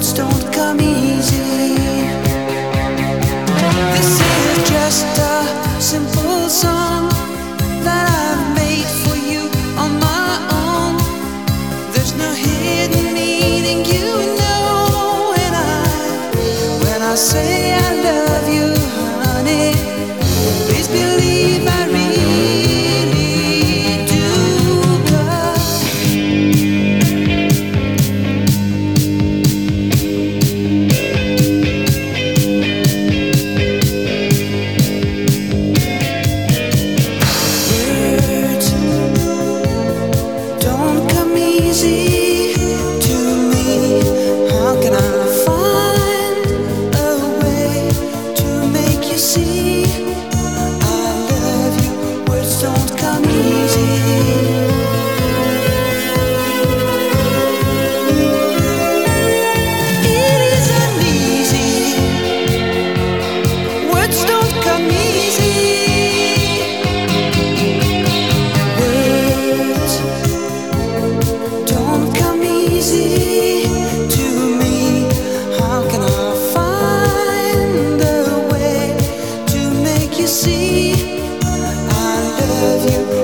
don't come easy. This is just a simple song that I made for you on my own. There's no hidden. of you.